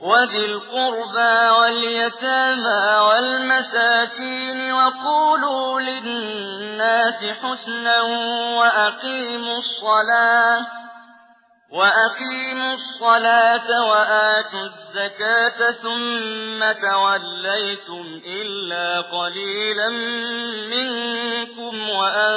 وذي القربى واليتامى والمساكين وقولوا للناس حسنا وأقيموا الصلاة وأقيموا الصلاة وآتوا الزكاة ثم توليتم إلا قليلا منكم معرضون